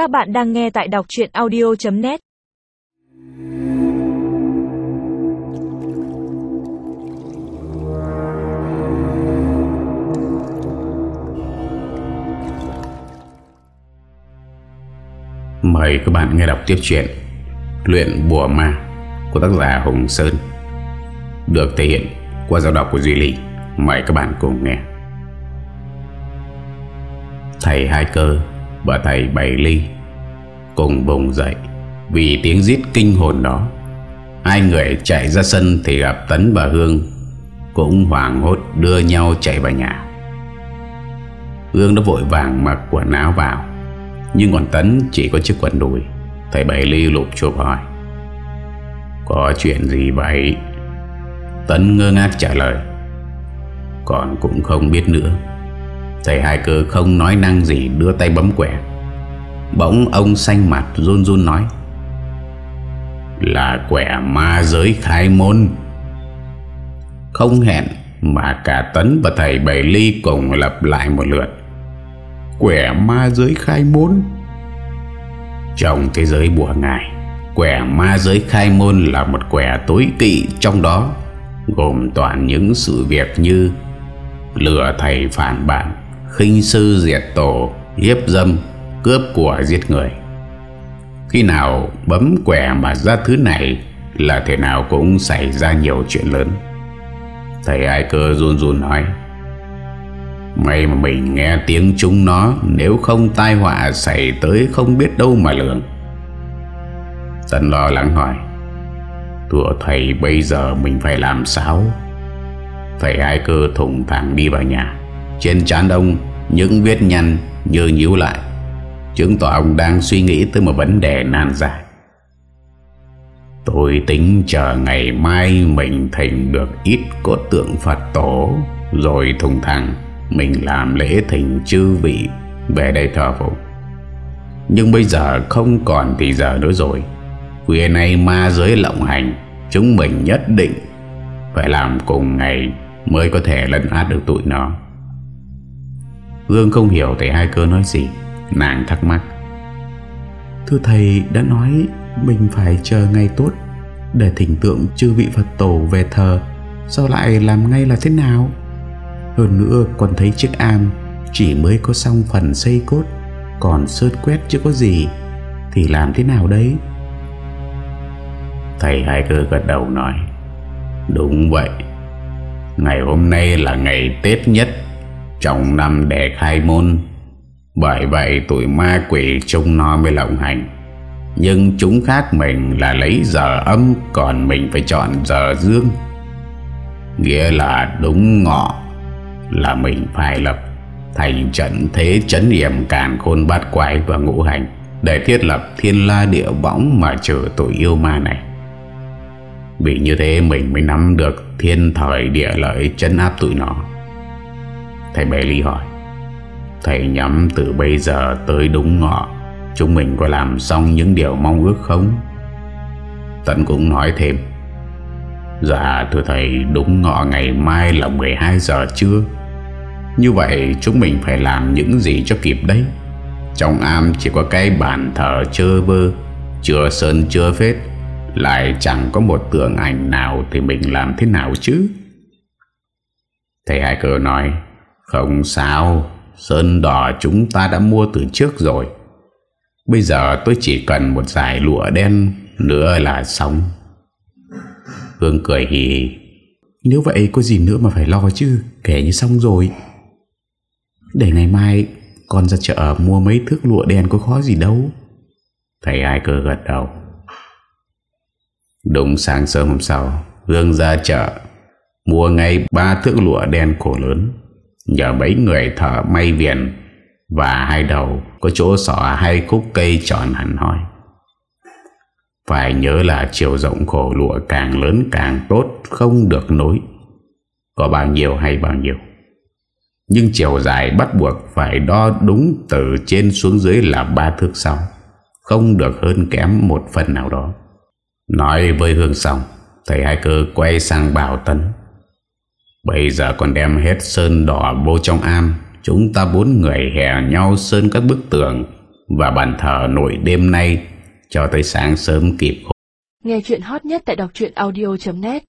Các bạn đang nghe tại đọc chuyện audio.net Mời các bạn nghe đọc tiếp chuyện Luyện Bùa Ma của tác giả Hùng Sơn, Được thể hiện qua giọng đọc của Duy Ly Mời các bạn cùng nghe. Thầy Hai Cơ và thầy Bảy Ly, Cùng bùng dậy. Vì tiếng giết kinh hồn đó, Hai người chạy ra sân thì gặp Tấn và Hương, Cũng hoảng hốt đưa nhau chạy vào nhà. Hương đã vội vàng mặc quần áo vào, Nhưng còn Tấn chỉ có chiếc quần đùi. Thầy Bảy Ly lục chụp hỏi, Có chuyện gì vậy? Tấn ngơ ngác trả lời Còn cũng không biết nữa. Thầy hai cơ không nói năng gì, Đưa tay bấm quẻ. Bỗng ông xanh mặt run run nói, Là quẻ ma giới khai môn. Không hẹn Mà cả Tấn và thầy Bảy Ly Cùng lặp lại một lượt. Quẻ ma giới khai môn? Trong thế giới bùa ngài Quẻ ma giới khai môn là một quẻ tối kỵ trong đó, Gồm toàn những sự việc như Lừa thầy phản bản khinh sư diệt tổ, Hiếp dâm, Cướp của giết người. Khi nào bấm quẻ mà ra thứ này Là thế nào cũng xảy ra nhiều chuyện lớn. Thầy ai cơ run run nói, May mà mình nghe tiếng chúng nó, Nếu không tai họa xảy tới không biết đâu mà lường. Dân lo lắng hỏi, Thưa thầy, bây giờ mình phải làm sao? Thầy ai cơ thủng thẳng đi vào nhà. Trên trán ông, Những vết nhăn như nhíu lại. Chứng tỏ ông đang suy nghĩ tới một vấn đề nan giải. Tôi tính chờ ngày mai mình thành được ít cốt tượng Phật tổ, Rồi thùng thẳng mình làm lễ thành chư vị về đây thờ phụng. Nhưng bây giờ không còn thì giờ nữa rồi. Khuya nay ma giới lộng hành, Chúng mình nhất định Phải làm cùng ngày Mới có thể lấn át được tụi nó. Hương không hiểu thầy hai cơ nói gì, Nàng thắc mắc. Thưa thầy, đã nói Mình phải chờ ngày tốt Để thỉnh tượng chư vị Phật tổ về thờ, Sao lại làm ngay là thế nào? Hơn nữa còn thấy chiếc am Chỉ mới có xong phần xây cốt, Còn sơn quét chưa có gì, Thì làm thế nào đấy? Thầy hai cơ gật đầu nói, Đúng vậy. Ngày hôm nay là ngày Tết nhất trong năm để khai môn, Bởi vậy tụi ma quỷ trông nó mới lộng hành. Nhưng chúng khác mình là lấy giờ âm, Còn mình phải chọn giờ dương. Nghĩa là đúng ngọ, Là mình phải lập Thành trận thế chấn điểm càn khôn bát quái và ngũ hành, Để thiết lập thiên la địa võng Mà trừ tụi yêu ma này. Vì như thế mình mới nắm được thiên thời địa lợi chân áp tụi nó. Thầy Bailey ly hỏi. Thầy nhắm từ bây giờ tới đúng ngọ. Chúng mình có làm xong những điều mong ước không? Tận cũng nói thêm. Dạ thưa thầy, đúng ngọ ngày mai là 12 giờ trưa. Như vậy chúng mình phải làm những gì cho kịp đấy. Trong am chỉ có cái bàn thờ chơ vơ Chưa sơn chưa phết Lại chẳng có một tượng ảnh nào Thì mình làm thế nào chứ? Thầy Hai Cơ nói. Không sao, Sơn đỏ chúng ta đã mua từ trước rồi. Bây giờ tôi chỉ cần một giải lụa đen, Nữa là xong. Hương cười hì hì. Nếu vậy có gì nữa mà phải lo chứ, Kể như xong rồi. Để ngày mai, Con ra chợ mua mấy thước lụa đen có khó gì đâu. Thầy ai cơ gật đầu. Đúng sáng sớm hôm sau, Hương ra chợ, Mua ngay ba thước lụa đen khổ lớn. Nhờ mấy người thợ may viền. Và hai đầu Có chỗ sỏ hai khúc cây tròn hẳn hoi. Phải nhớ là chiều rộng khổ lụa càng lớn càng tốt, Không được nối. Có bao nhiêu hay bao nhiêu. Nhưng chiều dài bắt buộc phải đo đúng từ trên xuống dưới là ba thước sau. Không được hơn kém một phần nào đó. Nói với Hương xong Thầy hai cơ quay sang bảo Tấn. Bây giờ còn đem hết sơn đỏ vô trong am. Chúng ta bốn người hè nhau sơn các bức tường. Và bàn thờ nội đêm nay, Cho tới sáng sớm kịp. Khô. Nghe chuyện hot nhất tại đọc audio.net